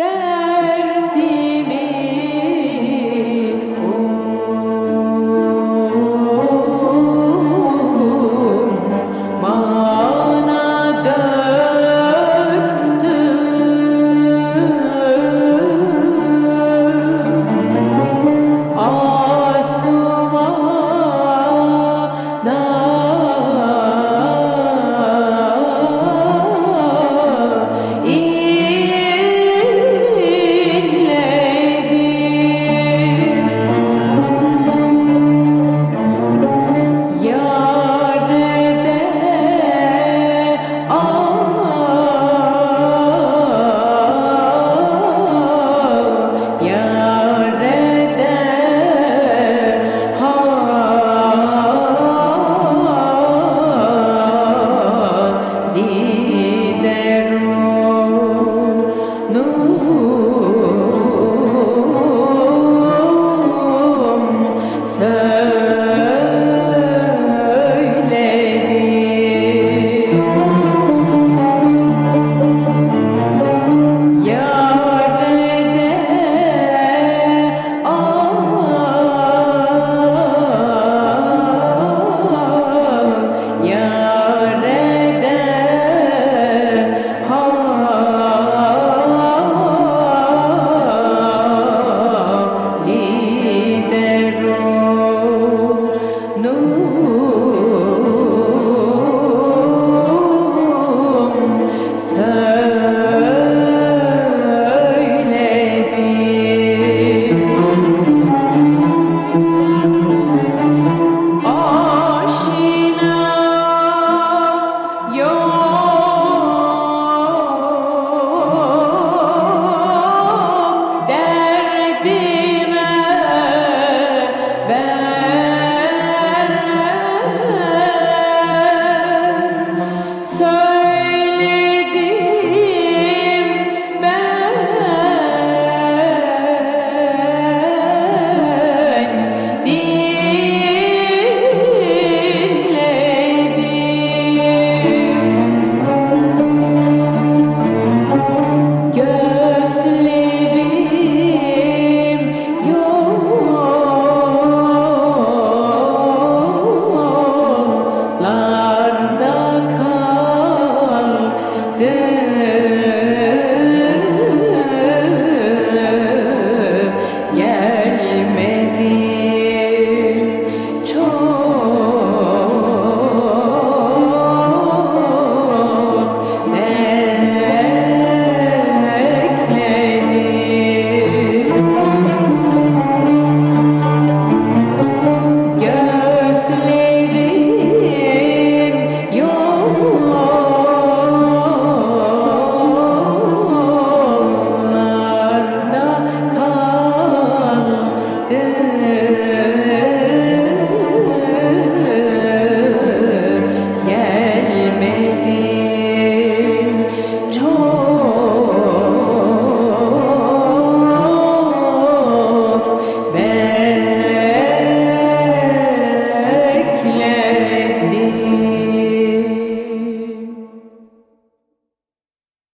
Yeah. return.